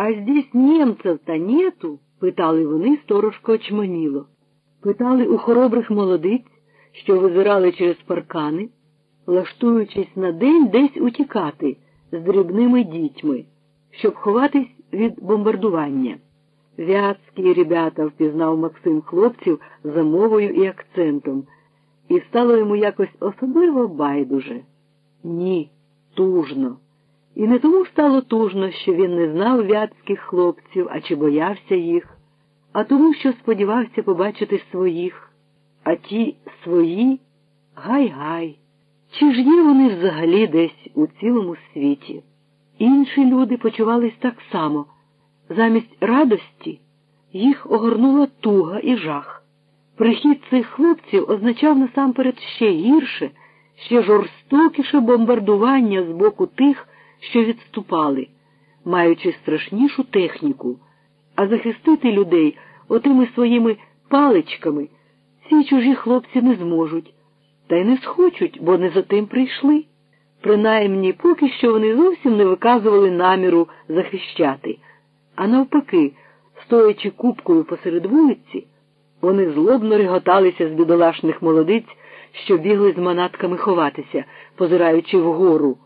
А здесь немцев-то нету? питали вони сторожко очманіло. Питали у хоробрих молодиць, що визирали через паркани, лаштуючись на день десь утікати з дрібними дітьми, щоб ховатись від бомбардування. Вятські ребята впізнав Максим хлопців за мовою і акцентом, і стало йому якось особливо байдуже. Ні, тужно. І не тому стало тужно, що він не знав вятських хлопців, а чи боявся їх, а тому, що сподівався побачити своїх, а ті свої гай-гай. Чи ж є вони взагалі десь у цілому світі? Інші люди почувались так само. Замість радості їх огорнула туга і жах. Прихід цих хлопців означав насамперед ще гірше, ще жорстокіше бомбардування з боку тих, що відступали, маючи страшнішу техніку, а захистити людей отими своїми паличками ці чужі хлопці не зможуть, та й не схочуть, бо не за тим прийшли. Принаймні, поки що вони зовсім не виказували наміру захищати, а навпаки, стоячи купкою посеред вулиці, вони злобно реготалися з бідолашних молодиць, що бігли з манатками ховатися, позираючи вгору,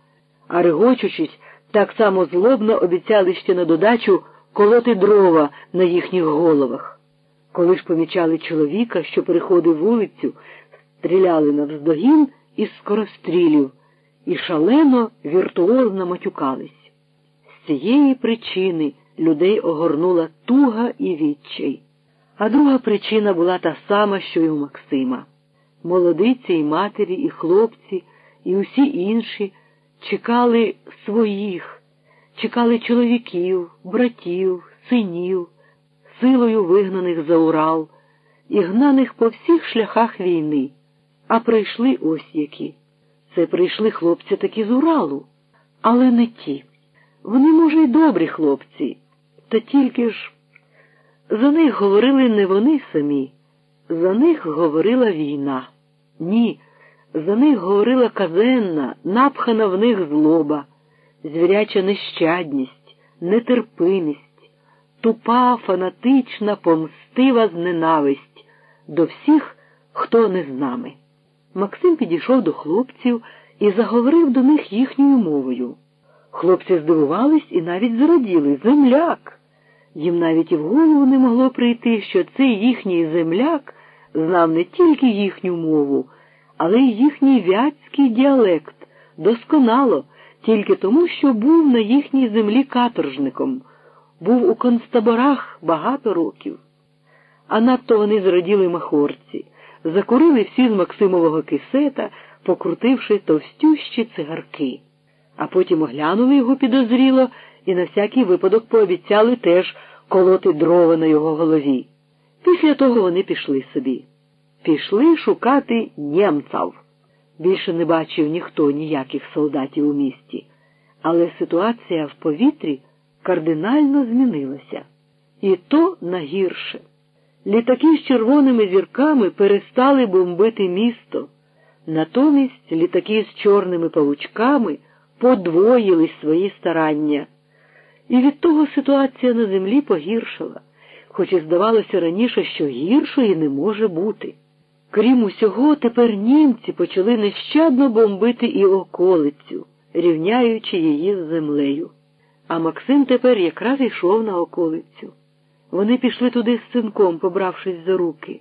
а регочучись, так само злобно обіцяли ще на додачу колоти дрова на їхніх головах. Коли ж помічали чоловіка, що переходив вулицю, стріляли навздогін із скорострілів і шалено віртуозно матюкались. З цієї причини людей огорнула туга і відчай. А друга причина була та сама, що й у Максима. Молодиці і матері, і хлопці, і усі інші чекали своїх, чекали чоловіків, братів, синів, силою вигнаних за Урал і гнаних по всіх шляхах війни. А прийшли ось які. Це прийшли хлопці таки з Уралу, але не ті. Вони, може, й добрі хлопці, та тільки ж за них говорили не вони самі, за них говорила війна. Ні, за них говорила казенна, напхана в них злоба, звіряча нещадність, нетерпимість, тупа, фанатична, помстива зненависть до всіх, хто не з нами. Максим підійшов до хлопців і заговорив до них їхньою мовою. Хлопці здивувались і навіть зраділи земляк. Їм навіть і в голову не могло прийти, що цей їхній земляк знав не тільки їхню мову, але й їхній вятський діалект досконало, тільки тому, що був на їхній землі каторжником, був у концтаборах багато років. А надто вони зраділи махорці, закурили всі з Максимового кисета, покрутивши товстющі цигарки, а потім оглянули його підозріло і на всякий випадок пообіцяли теж колоти дрова на його голові. Після того вони пішли собі. Пішли шукати німців. Більше не бачив ніхто ніяких солдатів у місті, але ситуація в повітрі кардинально змінилася. І то нагірше. Літаки з червоними зірками перестали бомбити місто. Натомість літаки з чорними павучками подвоїли свої старання. І від того ситуація на землі погіршила, хоч і здавалося раніше, що гіршої не може бути. Крім усього, тепер німці почали нещадно бомбити і околицю, рівняючи її з землею. А Максим тепер якраз йшов на околицю. Вони пішли туди з синком, побравшись за руки.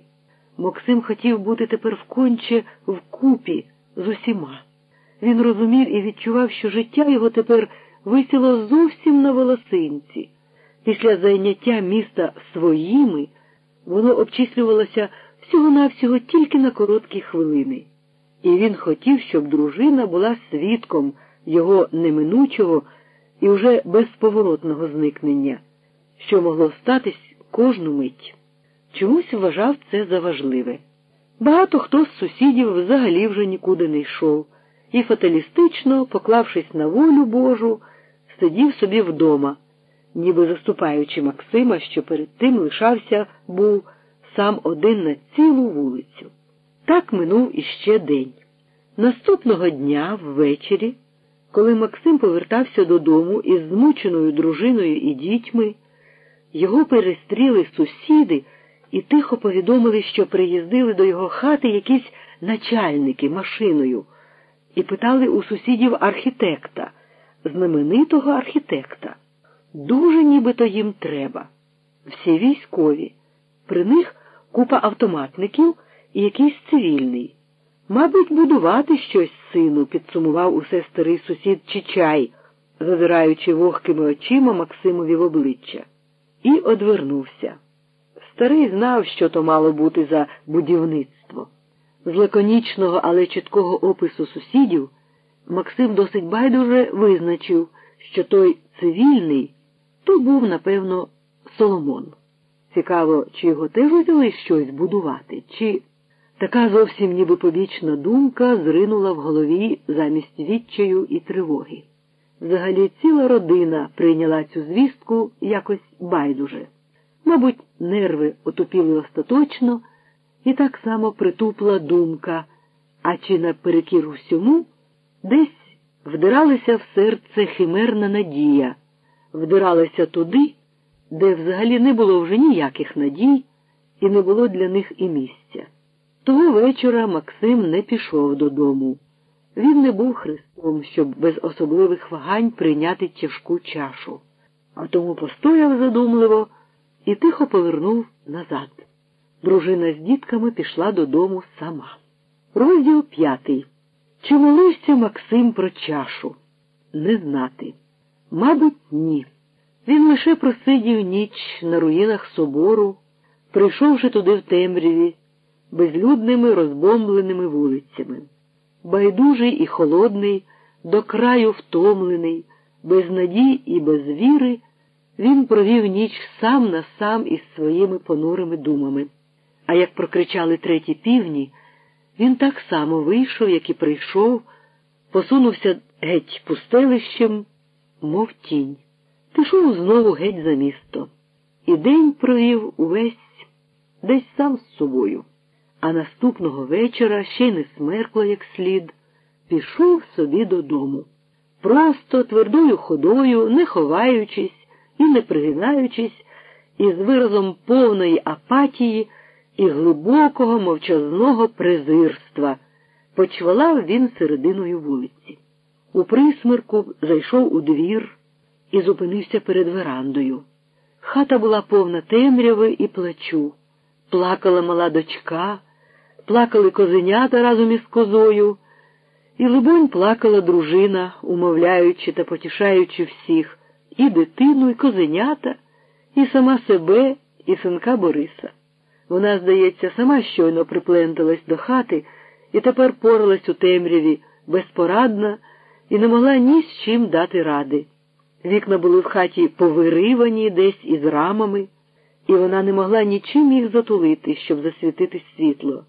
Максим хотів бути тепер вконче вкупі з усіма. Він розумів і відчував, що життя його тепер висіло зовсім на волосинці. Після зайняття міста своїми воно обчислювалося всього-навсього тільки на короткі хвилини. І він хотів, щоб дружина була свідком його неминучого і вже безповоротного зникнення, що могло статись кожну мить. Чомусь вважав це за важливе. Багато хто з сусідів взагалі вже нікуди не йшов і фаталістично, поклавшись на волю Божу, сидів собі вдома, ніби заступаючи Максима, що перед тим лишався був сам один на цілу вулицю. Так минув іще день. Наступного дня ввечері, Коли Максим повертався додому із змученою дружиною і дітьми, його перестріли сусіди і тихо повідомили, що приїздили до його хати якісь начальники машиною, і питали у сусідів архітекта, знаменитого архітекта. Дуже нібито їм треба. Всі військові. При них купа автоматників і якийсь цивільний. Мабуть, будувати щось, сину, підсумував усе старий сусід Чичай, зазираючи вогкими очима Максимові в обличчя, і одвернувся. Старий знав, що то мало бути за будівництво. З лаконічного, але чіткого опису сусідів Максим досить байдуже визначив, що той цивільний то був, напевно, Соломон. Цікаво, чи теж взяли щось будувати, чи така зовсім ніби побічна думка зринула в голові замість відчаю і тривоги. Взагалі ціла родина прийняла цю звістку якось байдуже. Мабуть, нерви отупіли остаточно, і так само притупла думка, а чи наперекір усьому десь вдиралася в серце химерна надія, вдиралася туди, де взагалі не було вже ніяких надій, і не було для них і місця. Того вечора Максим не пішов додому. Він не був Христом, щоб без особливих вагань прийняти тяжку чашу, а тому постояв задумливо і тихо повернув назад. Дружина з дітками пішла додому сама. Розділ п'ятий. Чи молився Максим про чашу? Не знати. Мабуть, ні. Він лише просидів ніч на руїнах собору, прийшовши туди в темряві, безлюдними розбомбленими вулицями. Байдужий і холодний, до краю втомлений, без надій і без віри, він провів ніч сам на сам із своїми понурими думами. А як прокричали треті півні, він так само вийшов, як і прийшов, посунувся геть пустелищем, мов тінь. Пішов знову геть за місто. І день провів увесь десь сам з собою. А наступного вечора ще й не смеркло, як слід, пішов собі додому. Просто твердою ходою, не ховаючись і не пригинаючись, із виразом повної апатії і глибокого мовчазного презирства, почвалав він серединою вулиці. У присмерку зайшов у двір і зупинився перед верандою. Хата була повна темряви і плачу. Плакала мала дочка, плакали козенята разом із козою, і, либонь, плакала дружина, умовляючи та потішаючи всіх і дитину, і козенята, і сама себе, і синка Бориса. Вона, здається, сама щойно припленталась до хати і тепер поралась у темряві, безпорадна, і не могла ні з чим дати ради. Вікна були в хаті повиривані десь із рамами, і вона не могла нічим їх затулити, щоб засвітити світло.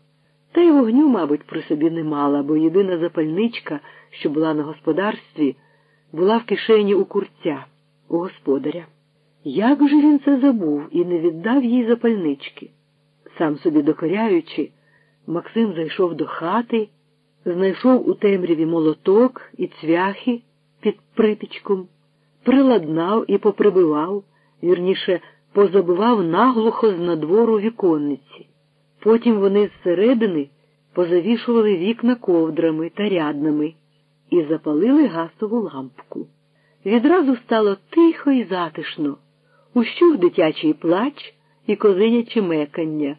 Та й вогню, мабуть, при собі не мала, бо єдина запальничка, що була на господарстві, була в кишені у курця, у господаря. Як же він це забув і не віддав їй запальнички? Сам собі докоряючи, Максим зайшов до хати, знайшов у темряві молоток і цвяхи під притичком приладнав і поприбивав, вірніше, позабивав наглухо з надвору віконниці. Потім вони зсередини позавішували вікна ковдрами та ряднами і запалили гасову лампку. Відразу стало тихо і затишно, ущух дитячий плач і козиняче мекання.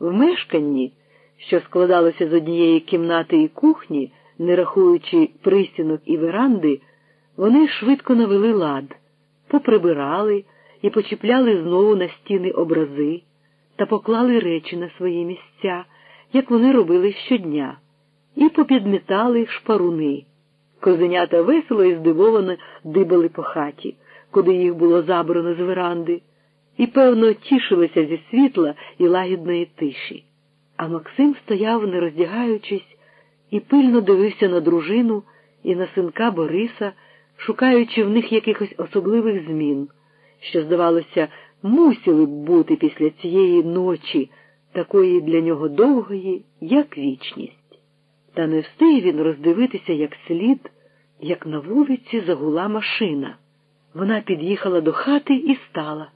В мешканні, що складалося з однієї кімнати і кухні, не рахуючи пристінок і веранди, вони швидко навели лад, поприбирали і почіпляли знову на стіни образи та поклали речі на свої місця, як вони робили щодня, і попідмітали шпаруни. Козенята весело і здивовано дибали по хаті, куди їх було забрано з веранди, і, певно, тішилися зі світла і лагідної тиші. А Максим стояв, не роздягаючись, і пильно дивився на дружину і на синка Бориса шукаючи в них якихось особливих змін, що, здавалося, мусили б бути після цієї ночі, такої для нього довгої, як вічність. Та не встиг він роздивитися як слід як на вулиці загула машина. Вона під'їхала до хати і стала.